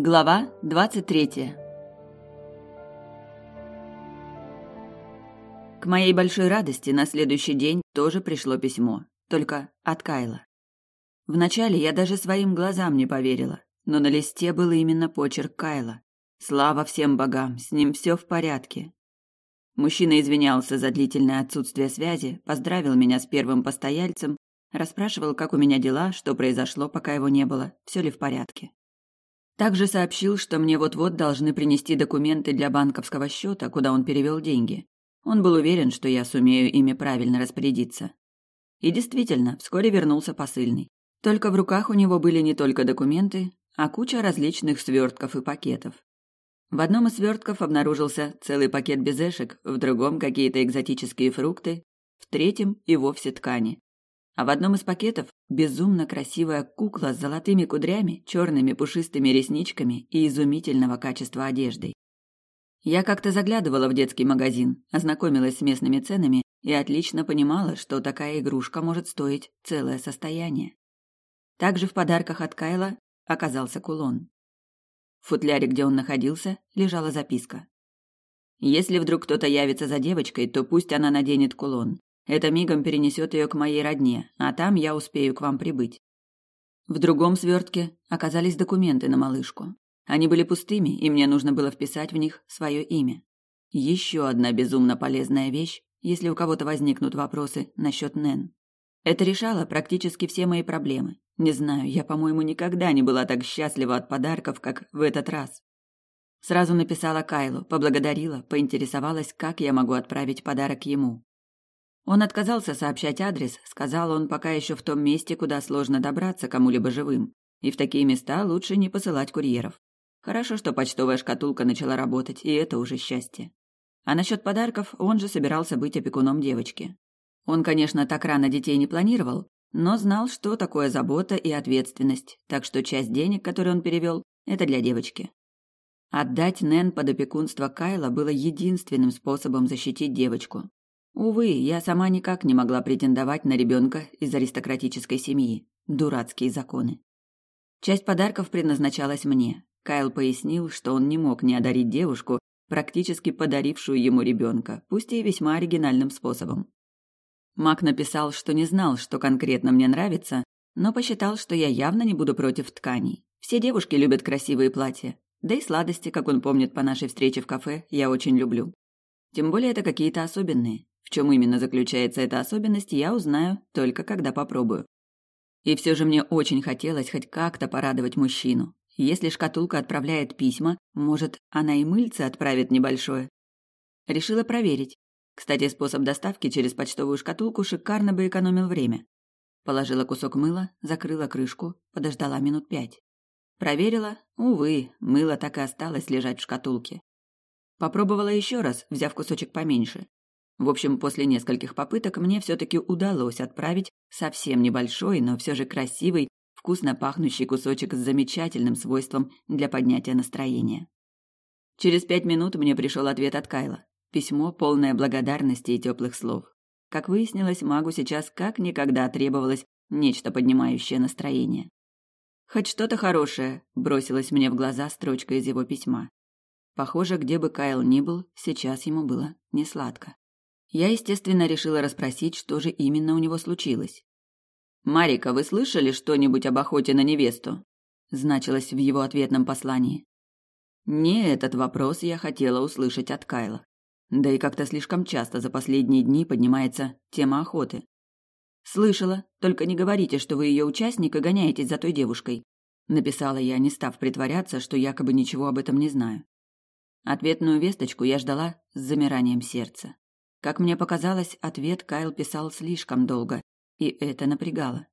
Глава 23 К моей большой радости на следующий день тоже пришло письмо, только от Кайла. Вначале я даже своим глазам не поверила, но на листе был именно почерк Кайла. Слава всем богам, с ним все в порядке. Мужчина извинялся за длительное отсутствие связи, поздравил меня с первым постояльцем, расспрашивал, как у меня дела, что произошло, пока его не было, все ли в порядке. Также сообщил, что мне вот-вот должны принести документы для банковского счета, куда он перевел деньги. Он был уверен, что я сумею ими правильно распорядиться. И действительно, вскоре вернулся посыльный. Только в руках у него были не только документы, а куча различных свертков и пакетов. В одном из свертков обнаружился целый пакет безешек, в другом какие-то экзотические фрукты, в третьем и вовсе ткани. А в одном из пакетов безумно красивая кукла с золотыми кудрями, черными пушистыми ресничками и изумительного качества одеждой. Я как-то заглядывала в детский магазин, ознакомилась с местными ценами и отлично понимала, что такая игрушка может стоить целое состояние. Также в подарках от Кайла оказался кулон. В футляре, где он находился, лежала записка. Если вдруг кто-то явится за девочкой, то пусть она наденет кулон. Это мигом перенесет ее к моей родне, а там я успею к вам прибыть. В другом свертке оказались документы на малышку. Они были пустыми, и мне нужно было вписать в них свое имя. Еще одна безумно полезная вещь, если у кого-то возникнут вопросы насчет Нэн. Это решало практически все мои проблемы. Не знаю, я, по-моему, никогда не была так счастлива от подарков, как в этот раз. Сразу написала Кайлу, поблагодарила, поинтересовалась, как я могу отправить подарок ему. Он отказался сообщать адрес, сказал он пока еще в том месте, куда сложно добраться кому-либо живым, и в такие места лучше не посылать курьеров. Хорошо, что почтовая шкатулка начала работать, и это уже счастье. А насчет подарков он же собирался быть опекуном девочки. Он, конечно, так рано детей не планировал, но знал, что такое забота и ответственность, так что часть денег, которые он перевел, это для девочки. Отдать Нэн под опекунство Кайла было единственным способом защитить девочку. Увы, я сама никак не могла претендовать на ребенка из аристократической семьи. Дурацкие законы. Часть подарков предназначалась мне. Кайл пояснил, что он не мог не одарить девушку, практически подарившую ему ребенка, пусть и весьма оригинальным способом. Мак написал, что не знал, что конкретно мне нравится, но посчитал, что я явно не буду против тканей. Все девушки любят красивые платья. Да и сладости, как он помнит по нашей встрече в кафе, я очень люблю. Тем более это какие-то особенные. В чем именно заключается эта особенность, я узнаю только когда попробую. И все же мне очень хотелось хоть как-то порадовать мужчину. Если шкатулка отправляет письма, может, она и мыльце отправит небольшое. Решила проверить. Кстати, способ доставки через почтовую шкатулку шикарно бы экономил время. Положила кусок мыла, закрыла крышку, подождала минут пять. Проверила, увы, мыло так и осталось лежать в шкатулке. Попробовала еще раз, взяв кусочек поменьше. В общем, после нескольких попыток мне все-таки удалось отправить совсем небольшой, но все же красивый, вкусно пахнущий кусочек с замечательным свойством для поднятия настроения. Через пять минут мне пришел ответ от Кайла. Письмо, полное благодарности и теплых слов. Как выяснилось, магу сейчас как никогда требовалось нечто поднимающее настроение. «Хоть что-то хорошее», — бросилась мне в глаза строчка из его письма. Похоже, где бы Кайл ни был, сейчас ему было несладко. Я, естественно, решила расспросить, что же именно у него случилось. «Марика, вы слышали что-нибудь об охоте на невесту?» значилось в его ответном послании. Не этот вопрос я хотела услышать от Кайла. Да и как-то слишком часто за последние дни поднимается тема охоты. Слышала, только не говорите, что вы ее участник и гоняетесь за той девушкой, написала я, не став притворяться, что якобы ничего об этом не знаю. Ответную весточку я ждала с замиранием сердца. Как мне показалось, ответ Кайл писал слишком долго, и это напрягало.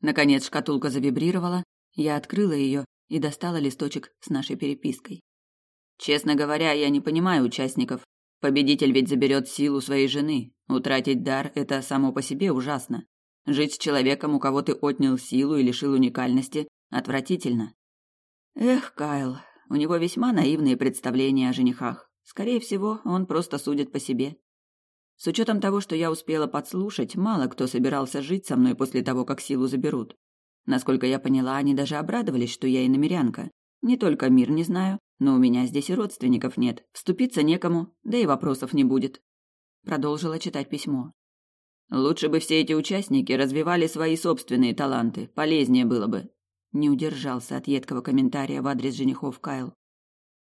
Наконец шкатулка завибрировала, я открыла ее и достала листочек с нашей перепиской. Честно говоря, я не понимаю участников, Победитель ведь заберет силу своей жены. Утратить дар – это само по себе ужасно. Жить с человеком, у кого ты отнял силу и лишил уникальности, отвратительно. Эх, Кайл, у него весьма наивные представления о женихах. Скорее всего, он просто судит по себе. С учетом того, что я успела подслушать, мало кто собирался жить со мной после того, как силу заберут. Насколько я поняла, они даже обрадовались, что я иномерянка. Не только мир не знаю, но у меня здесь и родственников нет. Вступиться некому, да и вопросов не будет. Продолжила читать письмо. Лучше бы все эти участники развивали свои собственные таланты, полезнее было бы. Не удержался от едкого комментария в адрес женихов Кайл.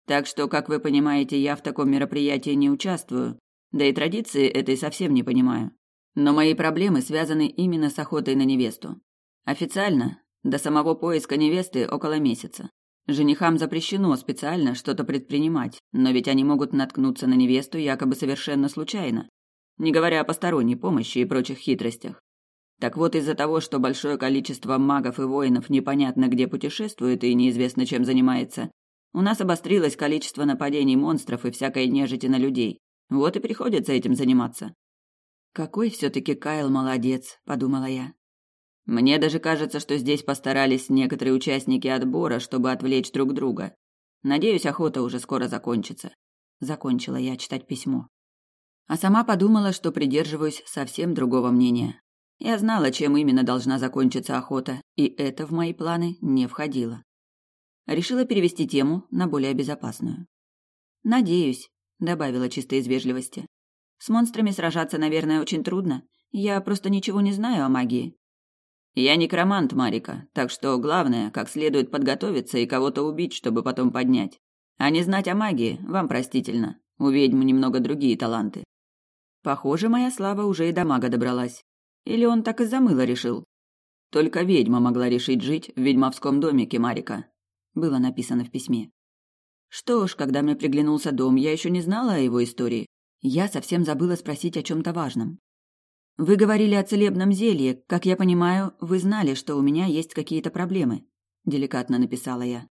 Так что, как вы понимаете, я в таком мероприятии не участвую, да и традиции этой совсем не понимаю. Но мои проблемы связаны именно с охотой на невесту. Официально, до самого поиска невесты около месяца. Женихам запрещено специально что-то предпринимать, но ведь они могут наткнуться на невесту якобы совершенно случайно, не говоря о посторонней помощи и прочих хитростях. Так вот, из-за того, что большое количество магов и воинов непонятно где путешествует и неизвестно чем занимается, у нас обострилось количество нападений монстров и всякой нежити на людей. Вот и приходится этим заниматься. Какой все-таки Кайл молодец, подумала я. Мне даже кажется, что здесь постарались некоторые участники отбора, чтобы отвлечь друг друга. Надеюсь, охота уже скоро закончится. Закончила я читать письмо. А сама подумала, что придерживаюсь совсем другого мнения. Я знала, чем именно должна закончиться охота, и это в мои планы не входило. Решила перевести тему на более безопасную. Надеюсь, добавила чисто из вежливости. С монстрами сражаться, наверное, очень трудно. Я просто ничего не знаю о магии. Я некромант, Марика, так что главное, как следует подготовиться и кого-то убить, чтобы потом поднять. А не знать о магии вам простительно. У ведьм немного другие таланты. Похоже, моя слава уже и до мага добралась. Или он так из-за мыла решил? Только ведьма могла решить жить в ведьмовском домике, Марика. Было написано в письме. Что ж, когда мне приглянулся дом, я еще не знала о его истории. Я совсем забыла спросить о чем-то важном. Вы говорили о целебном зелье. Как я понимаю, вы знали, что у меня есть какие-то проблемы, деликатно написала я.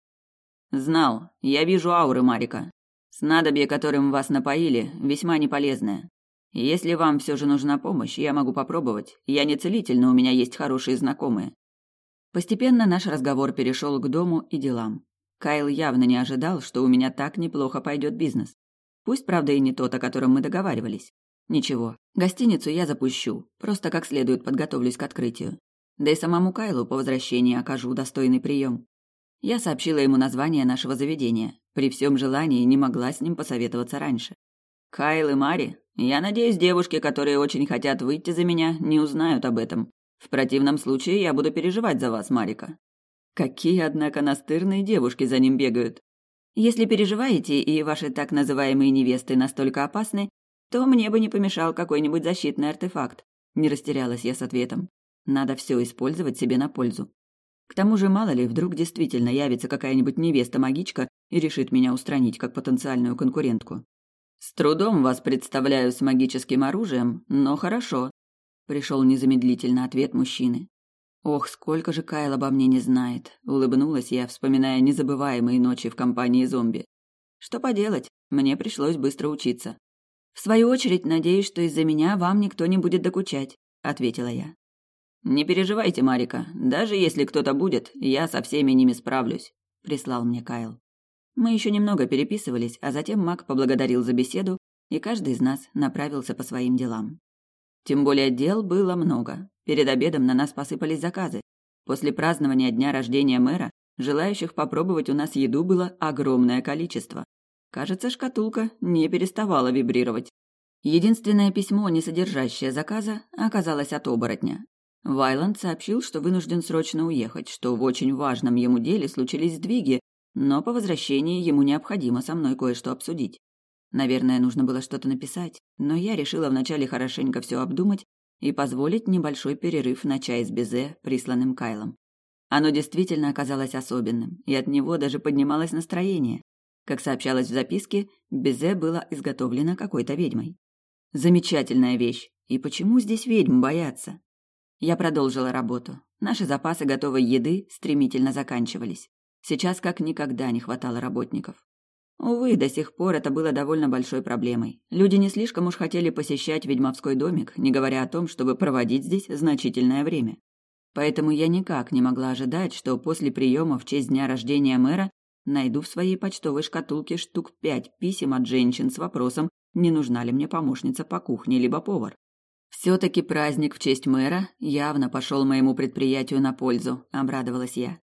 Знал. Я вижу ауры Марика. Снадобье, которым вас напоили, весьма неполезное. Если вам все же нужна помощь, я могу попробовать. Я не целитель, но у меня есть хорошие знакомые. Постепенно наш разговор перешел к дому и делам. Кайл явно не ожидал, что у меня так неплохо пойдет бизнес. Пусть, правда, и не тот, о котором мы договаривались. Ничего, гостиницу я запущу, просто как следует подготовлюсь к открытию. Да и самому Кайлу по возвращении окажу достойный прием. Я сообщила ему название нашего заведения. При всем желании не могла с ним посоветоваться раньше. Кайл и Мари, я надеюсь, девушки, которые очень хотят выйти за меня, не узнают об этом. В противном случае я буду переживать за вас, Марика. Какие, однако, настырные девушки за ним бегают. Если переживаете, и ваши так называемые невесты настолько опасны, то мне бы не помешал какой-нибудь защитный артефакт. Не растерялась я с ответом. Надо все использовать себе на пользу. К тому же, мало ли, вдруг действительно явится какая-нибудь невеста-магичка и решит меня устранить как потенциальную конкурентку. С трудом вас представляю с магическим оружием, но хорошо. Пришел незамедлительно ответ мужчины. Ох, сколько же Кайл обо мне не знает, улыбнулась я, вспоминая незабываемые ночи в компании зомби. Что поделать, мне пришлось быстро учиться. В свою очередь, надеюсь, что из-за меня вам никто не будет докучать, ответила я. Не переживайте, Марика, даже если кто-то будет, я со всеми ними справлюсь, прислал мне Кайл. Мы еще немного переписывались, а затем Мак поблагодарил за беседу, и каждый из нас направился по своим делам. Тем более дел было много. Перед обедом на нас посыпались заказы. После празднования дня рождения мэра желающих попробовать у нас еду было огромное количество. Кажется, шкатулка не переставала вибрировать. Единственное письмо, не содержащее заказа, оказалось от оборотня. Вайланд сообщил, что вынужден срочно уехать, что в очень важном ему деле случились сдвиги, но по возвращении ему необходимо со мной кое-что обсудить. Наверное, нужно было что-то написать, но я решила вначале хорошенько все обдумать и позволить небольшой перерыв на чай с безе, присланным Кайлом. Оно действительно оказалось особенным, и от него даже поднималось настроение. Как сообщалось в записке, безе было изготовлено какой-то ведьмой. Замечательная вещь. И почему здесь ведьм боятся? Я продолжила работу. Наши запасы готовой еды стремительно заканчивались. Сейчас как никогда не хватало работников. Увы, до сих пор это было довольно большой проблемой. Люди не слишком уж хотели посещать ведьмовской домик, не говоря о том, чтобы проводить здесь значительное время. Поэтому я никак не могла ожидать, что после приема в честь дня рождения мэра найду в своей почтовой шкатулке штук пять писем от женщин с вопросом, не нужна ли мне помощница по кухне либо повар. Все-таки праздник в честь мэра явно пошел моему предприятию на пользу, обрадовалась я.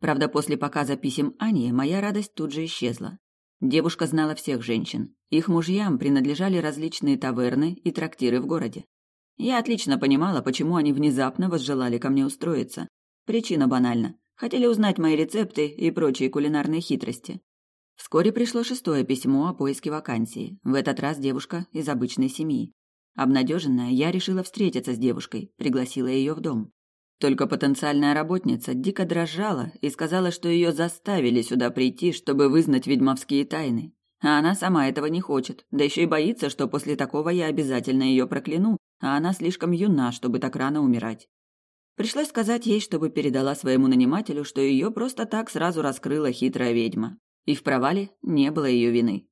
Правда, после показа писем Ани моя радость тут же исчезла. Девушка знала всех женщин. Их мужьям принадлежали различные таверны и трактиры в городе. Я отлично понимала, почему они внезапно возжелали ко мне устроиться. Причина банальна. Хотели узнать мои рецепты и прочие кулинарные хитрости. Вскоре пришло шестое письмо о поиске вакансии. В этот раз девушка из обычной семьи. Обнадеженная, я решила встретиться с девушкой, пригласила ее в дом. Только потенциальная работница дико дрожала и сказала, что ее заставили сюда прийти, чтобы вызнать ведьмовские тайны. А она сама этого не хочет, да еще и боится, что после такого я обязательно ее прокляну, а она слишком юна, чтобы так рано умирать. Пришлось сказать ей, чтобы передала своему нанимателю, что ее просто так сразу раскрыла хитрая ведьма. И в провале не было ее вины.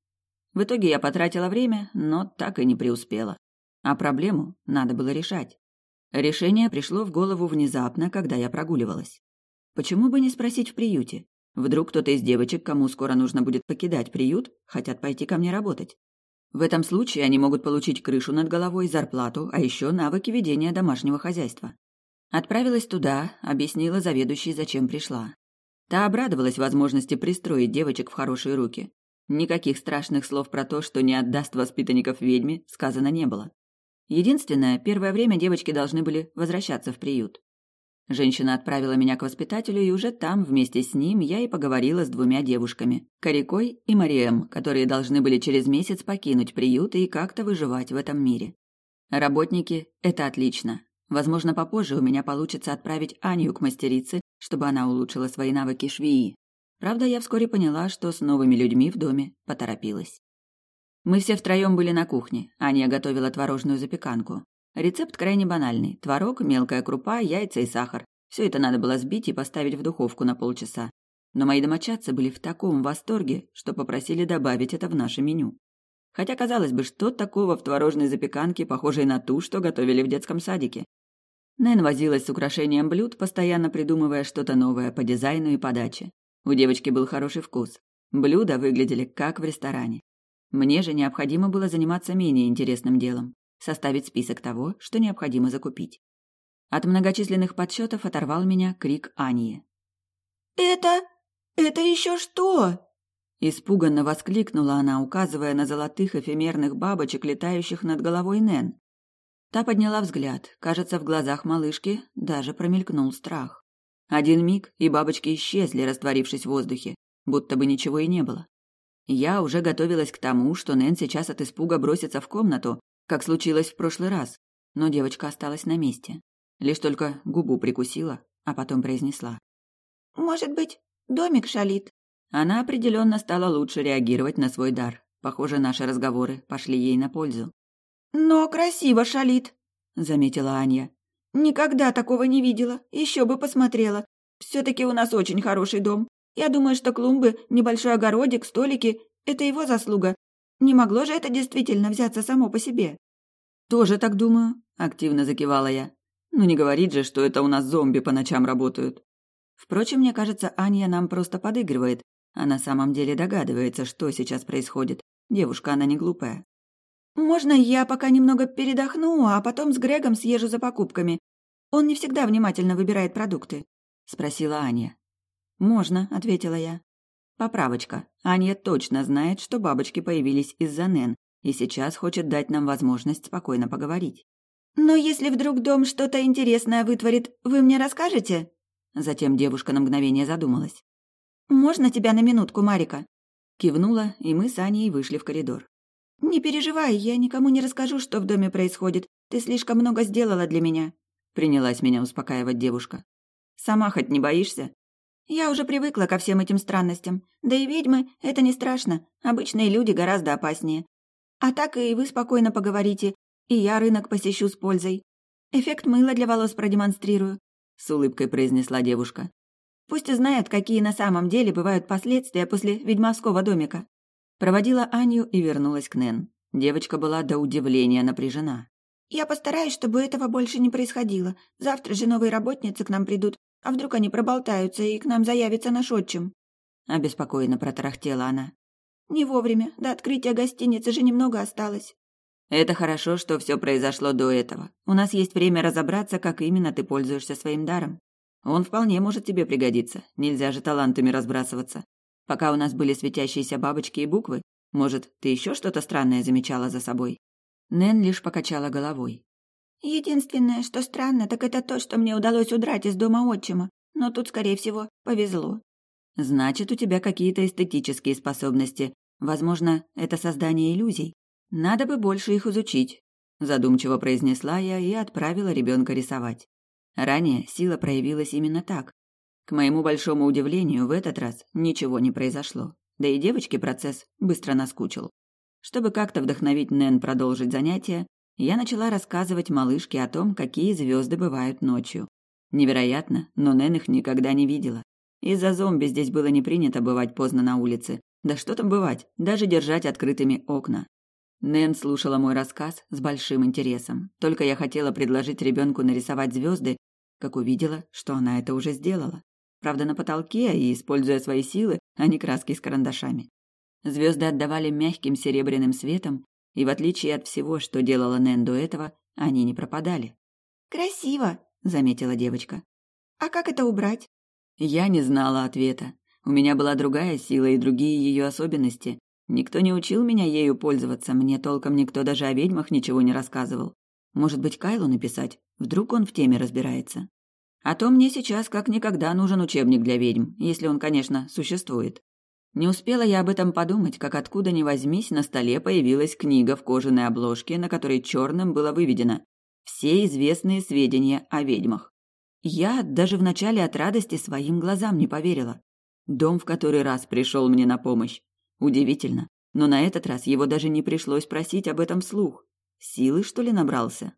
В итоге я потратила время, но так и не преуспела. А проблему надо было решать. Решение пришло в голову внезапно, когда я прогуливалась. Почему бы не спросить в приюте? Вдруг кто-то из девочек, кому скоро нужно будет покидать приют, хотят пойти ко мне работать. В этом случае они могут получить крышу над головой, зарплату, а еще навыки ведения домашнего хозяйства. Отправилась туда, объяснила заведующей, зачем пришла. Та обрадовалась возможности пристроить девочек в хорошие руки. Никаких страшных слов про то, что не отдаст воспитанников ведьме, сказано не было. Единственное, первое время девочки должны были возвращаться в приют. Женщина отправила меня к воспитателю, и уже там, вместе с ним, я и поговорила с двумя девушками – Корякой и Мариэм, которые должны были через месяц покинуть приют и как-то выживать в этом мире. Работники – это отлично. Возможно, попозже у меня получится отправить Аню к мастерице, чтобы она улучшила свои навыки швеи. Правда, я вскоре поняла, что с новыми людьми в доме поторопилась. Мы все втроем были на кухне. Аня готовила творожную запеканку. Рецепт крайне банальный. Творог, мелкая крупа, яйца и сахар. Все это надо было сбить и поставить в духовку на полчаса. Но мои домочадцы были в таком восторге, что попросили добавить это в наше меню. Хотя, казалось бы, что такого в творожной запеканке, похожей на ту, что готовили в детском садике? Нэн возилась с украшением блюд, постоянно придумывая что-то новое по дизайну и подаче. У девочки был хороший вкус. Блюда выглядели как в ресторане. Мне же необходимо было заниматься менее интересным делом – составить список того, что необходимо закупить. От многочисленных подсчетов оторвал меня крик Ании. «Это... это еще что?» Испуганно воскликнула она, указывая на золотых эфемерных бабочек, летающих над головой Нэн. Та подняла взгляд. Кажется, в глазах малышки даже промелькнул страх. Один миг, и бабочки исчезли, растворившись в воздухе, будто бы ничего и не было. Я уже готовилась к тому, что Нэн сейчас от испуга бросится в комнату, как случилось в прошлый раз, но девочка осталась на месте. Лишь только губу прикусила, а потом произнесла. «Может быть, домик шалит?» Она определенно стала лучше реагировать на свой дар. Похоже, наши разговоры пошли ей на пользу. «Но красиво шалит», — заметила Аня. «Никогда такого не видела. Еще бы посмотрела. Все-таки у нас очень хороший дом. Я думаю, что клумбы, небольшой огородик, столики – это его заслуга. Не могло же это действительно взяться само по себе. «Тоже так думаю», – активно закивала я. «Ну не говорит же, что это у нас зомби по ночам работают». Впрочем, мне кажется, Аня нам просто подыгрывает, а на самом деле догадывается, что сейчас происходит. Девушка, она не глупая. «Можно я пока немного передохну, а потом с Грегом съезжу за покупками? Он не всегда внимательно выбирает продукты», — спросила Аня. «Можно», — ответила я. Поправочка. Аня точно знает, что бабочки появились из-за Нэн, и сейчас хочет дать нам возможность спокойно поговорить. «Но если вдруг дом что-то интересное вытворит, вы мне расскажете?» Затем девушка на мгновение задумалась. «Можно тебя на минутку, Марика?» Кивнула, и мы с Аней вышли в коридор. «Не переживай, я никому не расскажу, что в доме происходит. Ты слишком много сделала для меня», — принялась меня успокаивать девушка. «Сама хоть не боишься?» Я уже привыкла ко всем этим странностям. Да и ведьмы — это не страшно. Обычные люди гораздо опаснее. А так и вы спокойно поговорите, и я рынок посещу с пользой. Эффект мыла для волос продемонстрирую», — с улыбкой произнесла девушка. «Пусть знают, какие на самом деле бывают последствия после ведьмовского домика». Проводила Аню и вернулась к Нэн. Девочка была до удивления напряжена. «Я постараюсь, чтобы этого больше не происходило. Завтра же новые работницы к нам придут, а вдруг они проболтаются и к нам заявится наш отчим?» Обеспокоенно протарахтела она. «Не вовремя. До открытия гостиницы же немного осталось». «Это хорошо, что все произошло до этого. У нас есть время разобраться, как именно ты пользуешься своим даром». Он вполне может тебе пригодиться. Нельзя же талантами разбрасываться. Пока у нас были светящиеся бабочки и буквы, может, ты еще что-то странное замечала за собой?» Нэн лишь покачала головой. «Единственное, что странно, так это то, что мне удалось удрать из дома отчима. Но тут, скорее всего, повезло». «Значит, у тебя какие-то эстетические способности. Возможно, это создание иллюзий. Надо бы больше их изучить», – задумчиво произнесла я и отправила ребенка рисовать. Ранее сила проявилась именно так. К моему большому удивлению, в этот раз ничего не произошло. Да и девочке процесс быстро наскучил. Чтобы как-то вдохновить Нэн продолжить занятия, я начала рассказывать малышке о том, какие звезды бывают ночью. Невероятно, но Нэн их никогда не видела. Из-за зомби здесь было не принято бывать поздно на улице. Да что там бывать, даже держать открытыми окна. Нэн слушала мой рассказ с большим интересом. Только я хотела предложить ребенку нарисовать звезды, как увидела, что она это уже сделала. Правда, на потолке и используя свои силы, а не краски с карандашами. Звезды отдавали мягким серебряным светом, и в отличие от всего, что делала Нэн до этого, они не пропадали. «Красиво», — заметила девочка. «А как это убрать?» Я не знала ответа. У меня была другая сила и другие ее особенности. Никто не учил меня ею пользоваться, мне толком никто даже о ведьмах ничего не рассказывал. Может быть, Кайлу написать? Вдруг он в теме разбирается. А то мне сейчас как никогда нужен учебник для ведьм, если он, конечно, существует. Не успела я об этом подумать, как откуда ни возьмись, на столе появилась книга в кожаной обложке, на которой черным было выведено «Все известные сведения о ведьмах». Я даже вначале от радости своим глазам не поверила. Дом в который раз пришел мне на помощь. Удивительно, но на этот раз его даже не пришлось просить об этом слух. Силы, что ли, набрался?